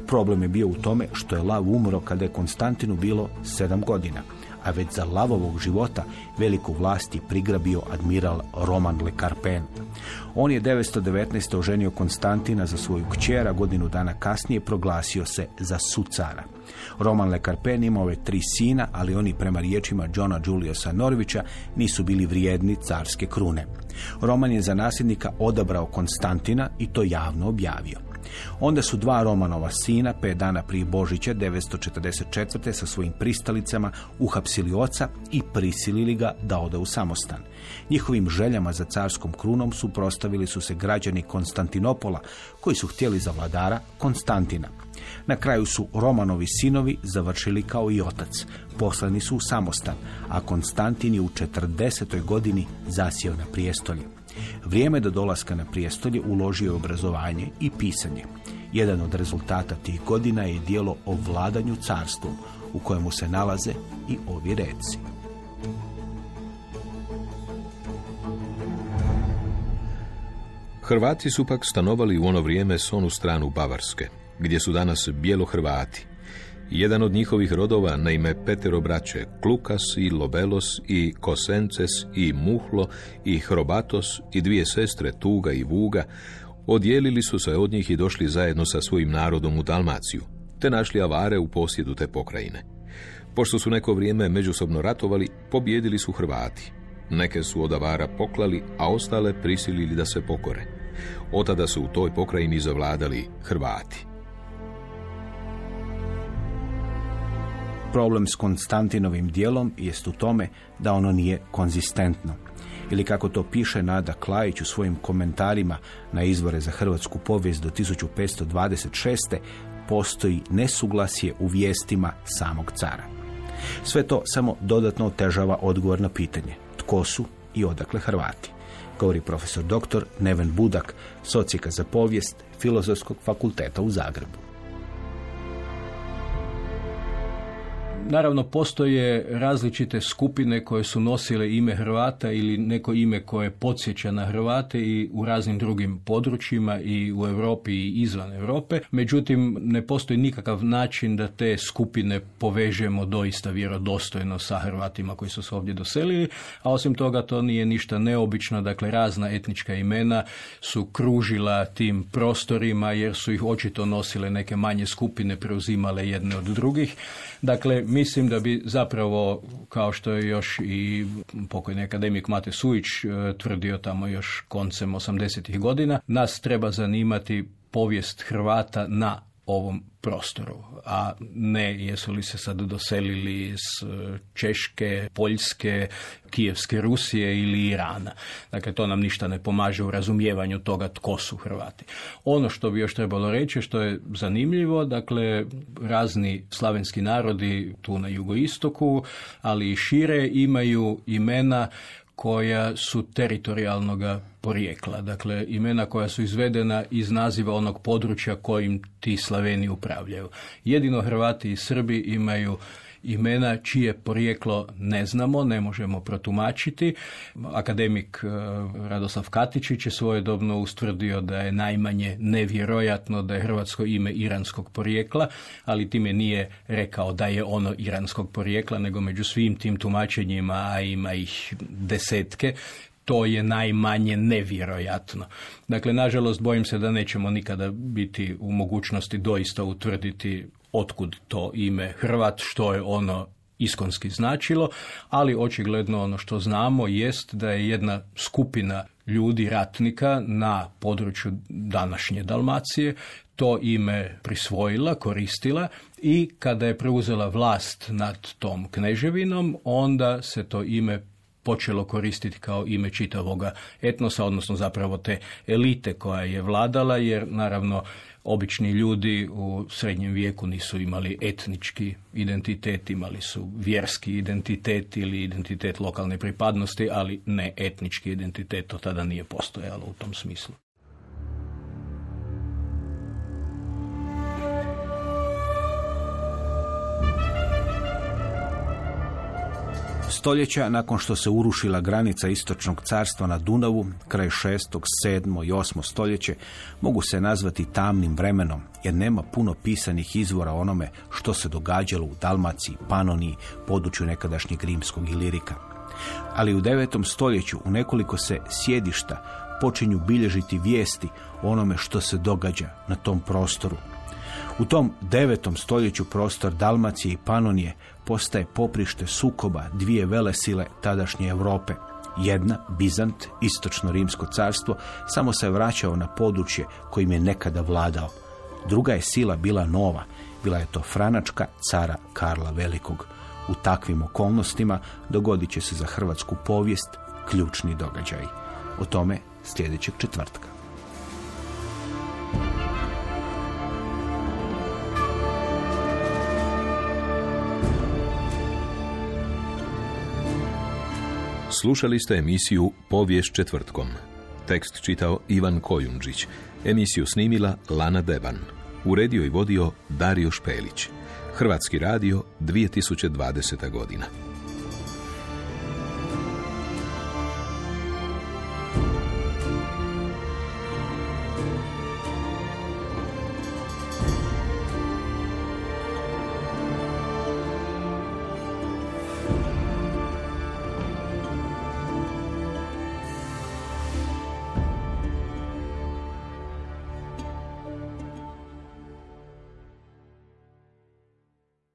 [SPEAKER 2] Problem je bio u tome što je Lav umro kada je Konstantinu bilo sedam godina a već za lavovog života veliku vlast je prigrabio admiral Roman Le Carpen. On je 919. oženio Konstantina za svoju kćera, godinu dana kasnije proglasio se za sucara. Roman Le Carpen imao je tri sina, ali oni prema riječima Johna Juliusa Norvića nisu bili vrijedni carske krune. Roman je za nasljednika odabrao Konstantina i to javno objavio. Onda su dva Romanova sina, pet dana prije Božića 944. sa svojim pristalicama uhapsili oca i prisilili ga da ode u samostan. Njihovim željama za carskom krunom suprostavili su se građani Konstantinopola koji su htjeli za vladara Konstantina. Na kraju su Romanovi sinovi završili kao i otac. Poslani su u samostan, a Konstantin je u 40. godini zasjeo na prijestolje. Vrijeme do dolaska na prijestolje uložio je obrazovanje i pisanje. Jedan od rezultata tih godina je dijelo o vladanju carstvom u kojemu se nalaze i ovi reci.
[SPEAKER 3] Hrvati su pak stanovali u ono vrijeme s onu stranu Bavarske, gdje su danas bijelo Hrvati. Jedan od njihovih rodova na ime Petero braće, Klukas i Lobelos i Kosences i Muhlo i Hrobatos i dvije sestre Tuga i Vuga, odijelili su se od njih i došli zajedno sa svojim narodom u Dalmaciju, te našli avare u posjedu te pokrajine. Pošto su neko vrijeme međusobno ratovali, pobjedili su Hrvati. Neke su od avara poklali, a ostale prisilili da se pokore. Otada su u toj pokrajini zavladali Hrvati.
[SPEAKER 2] Problem s Konstantinovim dijelom jest u tome da ono nije konzistentno. Ili kako to piše Nada Klajić u svojim komentarima na izvore za hrvatsku povijest do 1526. postoji nesuglasje u vijestima samog cara. Sve to samo dodatno otežava odgovor na pitanje tko su i odakle Hrvati. Govori profesor dr. Neven Budak, socijeka za povijest Filozofskog fakulteta u Zagrebu.
[SPEAKER 4] Naravno, postoje različite skupine koje su nosile ime Hrvata ili neko ime koje podsjeća na Hrvate i u raznim drugim područjima i u Europi i izvan Europe. Međutim, ne postoji nikakav način da te skupine povežemo doista vjerodostojno sa Hrvatima koji su se ovdje doselili, a osim toga to nije ništa neobično, dakle razna etnička imena su kružila tim prostorima jer su ih očito nosile neke manje skupine, preuzimale jedne od drugih. Dakle, mislim da bi zapravo, kao što je još i pokojni akademik Mate Sujić e, tvrdio tamo još koncem 80. godina, nas treba zanimati povijest Hrvata na ovom prostoru, a ne jesu li se sad doselili s e, Češke, Poljske, Kijevske Rusije ili Irana. Dakle, to nam ništa ne pomaže u razumijevanju toga tko su Hrvati. Ono što bi još trebalo reći, što je zanimljivo, dakle, razni slavenski narodi tu na jugoistoku, ali i šire imaju imena koja su teritorijalnoga porijekla, dakle imena koja su izvedena iz naziva onog područja kojim ti Slaveni upravljaju. Jedino Hrvati i Srbi imaju imena čije porijeklo ne znamo, ne možemo protumačiti. Akademik e, Radoslav Katičić je svojedobno ustvrdio da je najmanje nevjerojatno da je hrvatsko ime iranskog porijekla, ali time nije rekao da je ono iranskog porijekla, nego među svim tim tumačenjima, a ima ih desetke, to je najmanje nevjerojatno. Dakle, nažalost, bojim se da nećemo nikada biti u mogućnosti doista utvrditi otkud to ime Hrvat, što je ono iskonski značilo, ali očigledno ono što znamo jest da je jedna skupina ljudi ratnika na području današnje Dalmacije to ime prisvojila, koristila i kada je preuzela vlast nad tom kneževinom, onda se to ime počelo koristiti kao ime čitavoga etnosa, odnosno zapravo te elite koja je vladala, jer naravno obični ljudi u srednjem vijeku nisu imali etnički identitet, imali su vjerski identitet ili identitet lokalne pripadnosti, ali ne etnički identitet, to tada nije postojalo u tom smislu.
[SPEAKER 2] Stoljeća nakon što se urušila granica istočnog carstva na Dunavu, kraj 6., 7. i 8. stoljeće, mogu se nazvati tamnim vremenom, jer nema puno pisanih izvora onome što se događalo u Dalmaciji, Panoniji, području nekadašnjeg rimskog ilirika. Ali u 9. stoljeću u nekoliko se sjedišta počinju bilježiti vijesti o onome što se događa na tom prostoru. U tom devetom stoljeću prostor Dalmacije i Panonije postaje poprište sukoba dvije velesile tadašnje Europe, Jedna, Bizant, istočno rimsko carstvo, samo se vraćao na područje kojim je nekada vladao. Druga je sila bila nova, bila je to Franačka cara Karla Velikog. U takvim okolnostima dogodit će se za hrvatsku povijest ključni događaj. O tome sljedećeg četvrtka.
[SPEAKER 3] Slušali ste emisiju Povijest četvrtkom. Tekst čitao Ivan Kojundžić. Emisiju snimila Lana Deban. Uredio i vodio Dario Špelić. Hrvatski radio 2020. godina.